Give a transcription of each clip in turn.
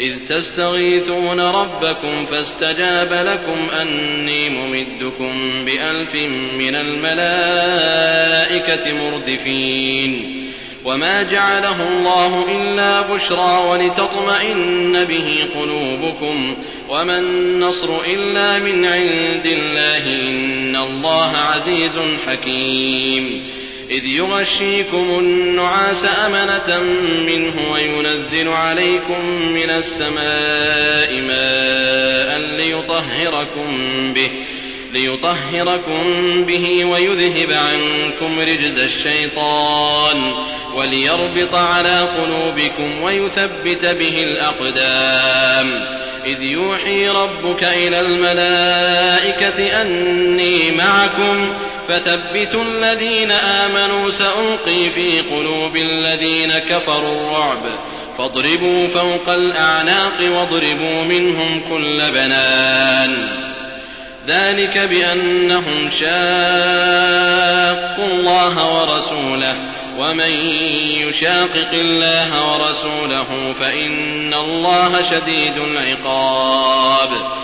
إذ تستغيثون ربكم فاستجاب لكم أني ممدكم بألف من الملائكة مردفين. وما جعله الله إلا بشرى ولتطمئن به قلوبكم. وما النصر إلا من عند الله إن الله عزيز حكيم. إذ يغشيكم النعاس أمنة منه وينزل عليكم من السماء ماء ليطهركم به ويذهب عنكم رجز الشيطان وليربط على قلوبكم ويثبت به الأقدام. إذ يوحي ربك إلى الملائكة أني معكم فثبتوا الذين آمنوا سألقي في قلوب الذين كفروا الرعب. فاضربوا فوق الأعناق واضربوا منهم كل بنان. ذلك بأنهم شاقوا الله ورسوله ومن يشاقق الله ورسوله فإن الله شديد العقاب.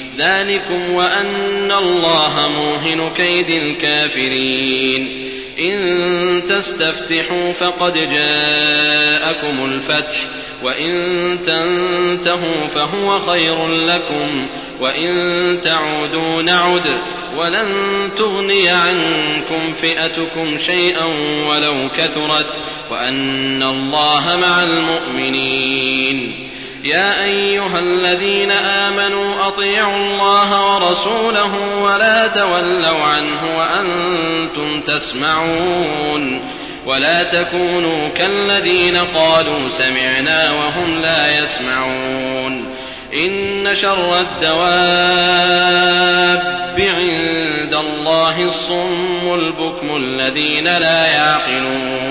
ذلكم وأن الله موهن كيد الكافرين. إن تستفتحوا فقد جاءكم الفتح وإن تنتهوا فهو خير لكم وإن تعودوا نعد ولن تغني عنكم فئتكم شيئا ولو كثرت وأن الله مع المؤمنين. يا أيها الذين آمنوا أطيعوا الله ورسوله ولا تولوا عنه وأنتم تسمعون ولا تكونوا كالذين قالوا سمعنا وهم لا يسمعون إن شر الدواب عند الله الصم البكم الذين لا يعقلون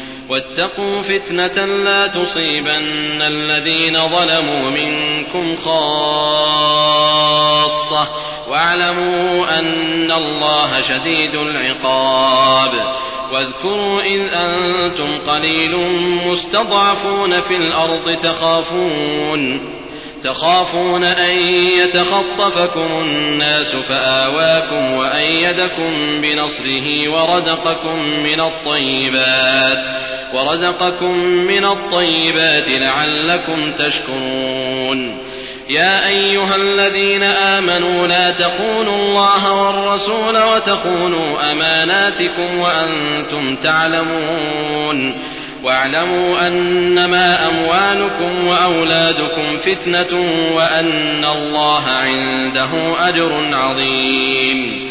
واتقوا فتنة لا تصيبن الذين ظلموا منكم خاصة واعلموا أن الله شديد العقاب واذكروا إذ أنتم قليل مستضعفون في الأرض تخافون تخافون أن يتخطفكم الناس فآواكم وأيدكم بنصره ورزقكم من الطيبات ورزقكم من الطيبات لعلكم تشكرون. يا أيها الذين آمنوا لا تخونوا الله والرسول وتخونوا أماناتكم وأنتم تعلمون. واعلموا أنما أموالكم وأولادكم فتنة وأن الله عنده أجر عظيم.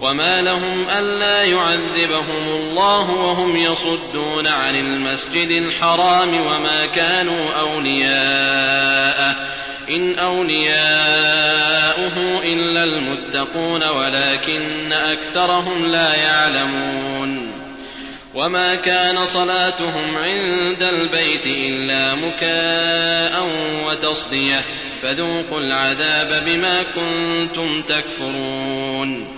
وما لهم ألا يعذبهم الله وهم يصدون عن المسجد الحرام وما كانوا أولياءه إن أولياؤه إلا المتقون ولكن أكثرهم لا يعلمون وما كان صلاتهم عند البيت إلا مكاء وتصدية فذوقوا العذاب بما كنتم تكفرون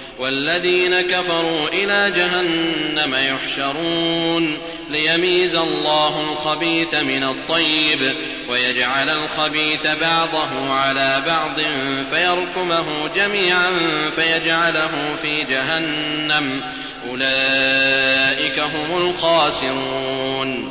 والذين كفروا إلى جهنم يحشرون ليميز الله الخبيث من الطيب ويجعل الخبيث بعضه على بعض فيركمه جميعا فيجعله في جهنم. أولئك هم الخاسرون.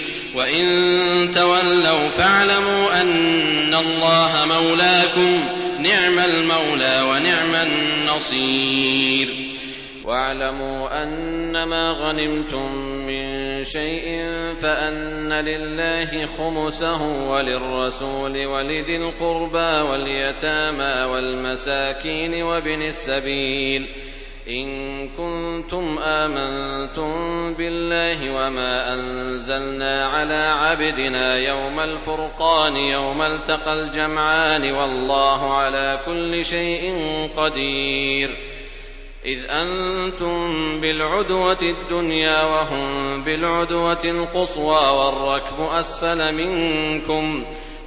وإن تولوا فاعلموا أن الله مولاكم نعم المولى ونعم النصير واعلموا أنما غنمتم من شيء فأن لله خمسه وللرسول ولذي القربى واليتامى والمساكين وابن السبيل إن كنتم آمنتم بالله وما أنزلنا على عبدنا يوم الفرقان يوم التقى الجمعان والله على كل شيء قدير إذ أنتم بالعدوة الدنيا وهم بالعدوة القصوى والركب أسفل منكم ۖ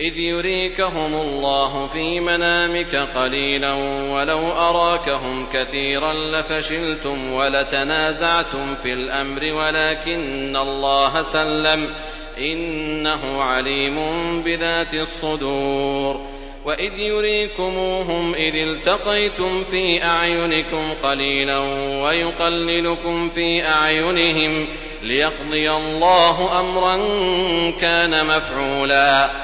إذ يريكهم الله في منامك قليلا ولو أراكهم كثيرا لفشلتم ولتنازعتم في الأمر ولكن الله سلم إنه عليم بذات الصدور. وإذ يريكموهم إذ التقيتم في أعينكم قليلا ويقللكم في أعينهم ليقضي الله أمرا كان مفعولا.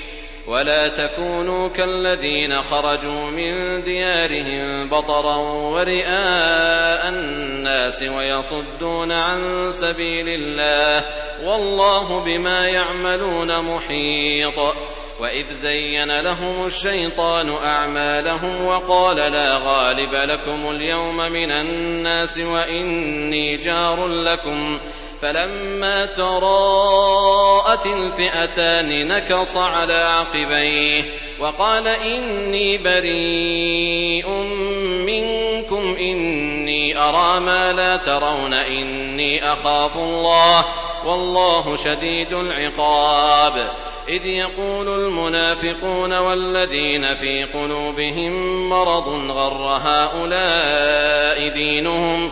ولا تكونوا كالذين خرجوا من ديارهم بطرا ورئاء الناس ويصدون عن سبيل الله والله بما يعملون محيط. وإذ زين لهم الشيطان أعمالهم وقال لا غالب لكم اليوم من الناس وإني جار لكم فلما تراءت الفئتان نكص على عقبيه وقال إني بريء منكم إني أرى ما لا ترون إني أخاف الله والله شديد العقاب. إذ يقول المنافقون والذين في قلوبهم مرض غر هؤلاء دينهم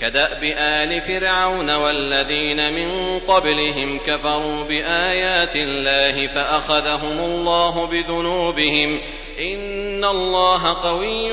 كدأب آل فرعون والذين من قبلهم كفروا بآيات الله فأخذهم الله بذنوبهم إن الله قوي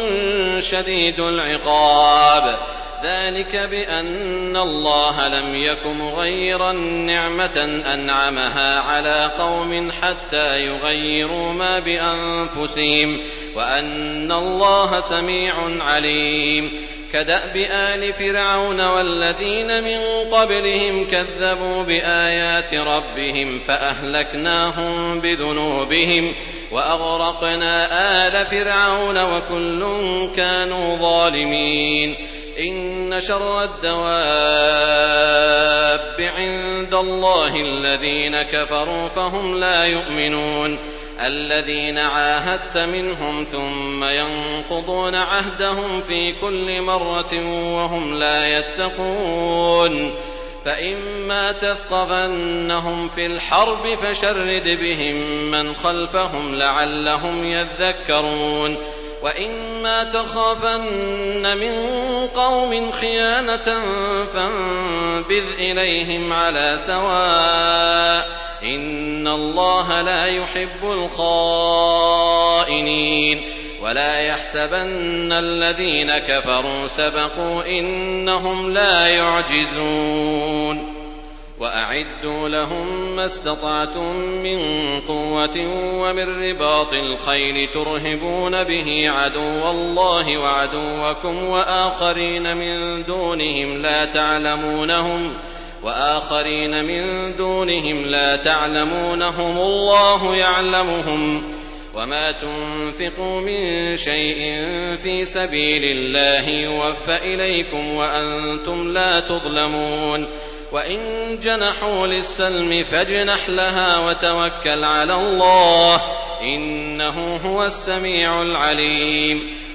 شديد العقاب. ذلك بأن الله لم يك مغيرا نعمة أنعمها على قوم حتى يغيروا ما بأنفسهم وأن الله سميع عليم. كدأب آل فرعون والذين من قبلهم كذبوا بآيات ربهم فأهلكناهم بذنوبهم وأغرقنا آل فرعون وكل كانوا ظالمين. إن شر الدواب عند الله الذين كفروا فهم لا يؤمنون. الذين عاهدت منهم ثم ينقضون عهدهم في كل مرة وهم لا يتقون. فإما تثقفنهم في الحرب فشرد بهم من خلفهم لعلهم يذكرون. وإما تخافن من قوم خيانة فانبذ إليهم على سواء إن الله لا يحب الخائنين ولا يحسبن الذين كفروا سبقوا إنهم لا يعجزون وأعدوا لهم ما استطعتم من قوة ومن رباط الخيل ترهبون به عدو الله وعدوكم وآخرين من دونهم لا تعلمونهم وآخرين من دونهم لا تعلمونهم الله يعلمهم وما تنفقوا من شيء في سبيل الله يوفى إليكم وأنتم لا تظلمون وإن جنحوا للسلم فاجنح لها وتوكل على الله إنه هو السميع العليم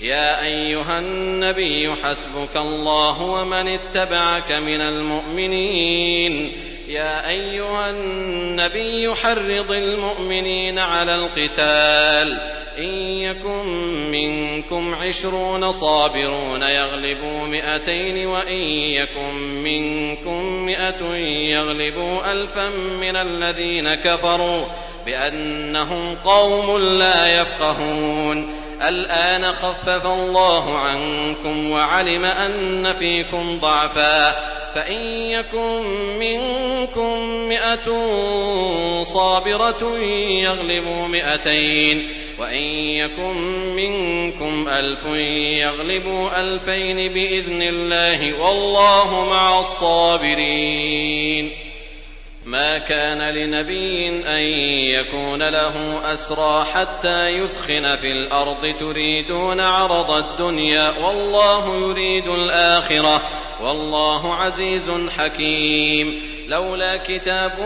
يا أيها النبي حسبك الله ومن اتبعك من المؤمنين. يا أيها النبي حرض المؤمنين على القتال. إن يكن منكم عشرون صابرون يغلبوا مئتين وإن يكن منكم مئة يغلبوا ألفا من الذين كفروا بأنهم قوم لا يفقهون. الآن خفف الله عنكم وعلم أن فيكم ضعفا فإن يكن منكم مئة صابرة يغلبوا مئتين وإن يكن منكم ألف يغلبوا ألفين بإذن الله والله مع الصابرين ما كان لنبي أن يكون له أسرى حتى يثخن في الأرض تريدون عرض الدنيا والله يريد الآخرة والله عزيز حكيم لولا كتاب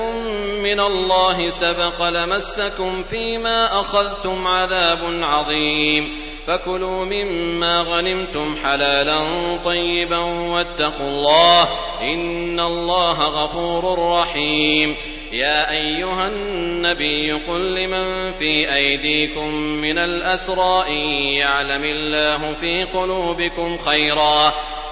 من الله سبق لمسكم فيما أخذتم عذاب عظيم فكلوا مما غنمتم حلالا طيبا واتقوا الله إن الله غفور رحيم. يا أيها النبي قل لمن في أيديكم من الأسرى إن يعلم الله في قلوبكم خيرا.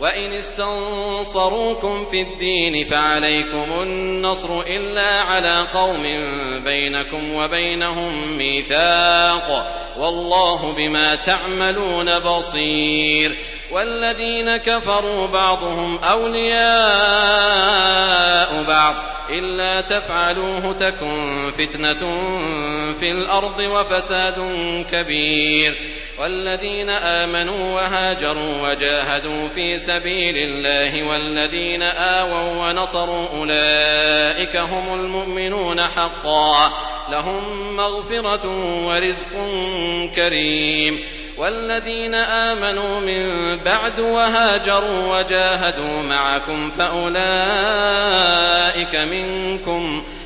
وإن استنصروكم في الدين فعليكم النصر إلا على قوم بينكم وبينهم ميثاق والله بما تعملون بصير والذين كفروا بعضهم أولياء بعض إلا تفعلوه تكن فتنة في الأرض وفساد كبير والذين آمنوا وهاجروا وجاهدوا في سبيل الله والذين آووا ونصروا أولئك هم المؤمنون حقا. لهم مغفرة ورزق كريم. والذين آمنوا من بعد وهاجروا وجاهدوا معكم فأولئك منكم.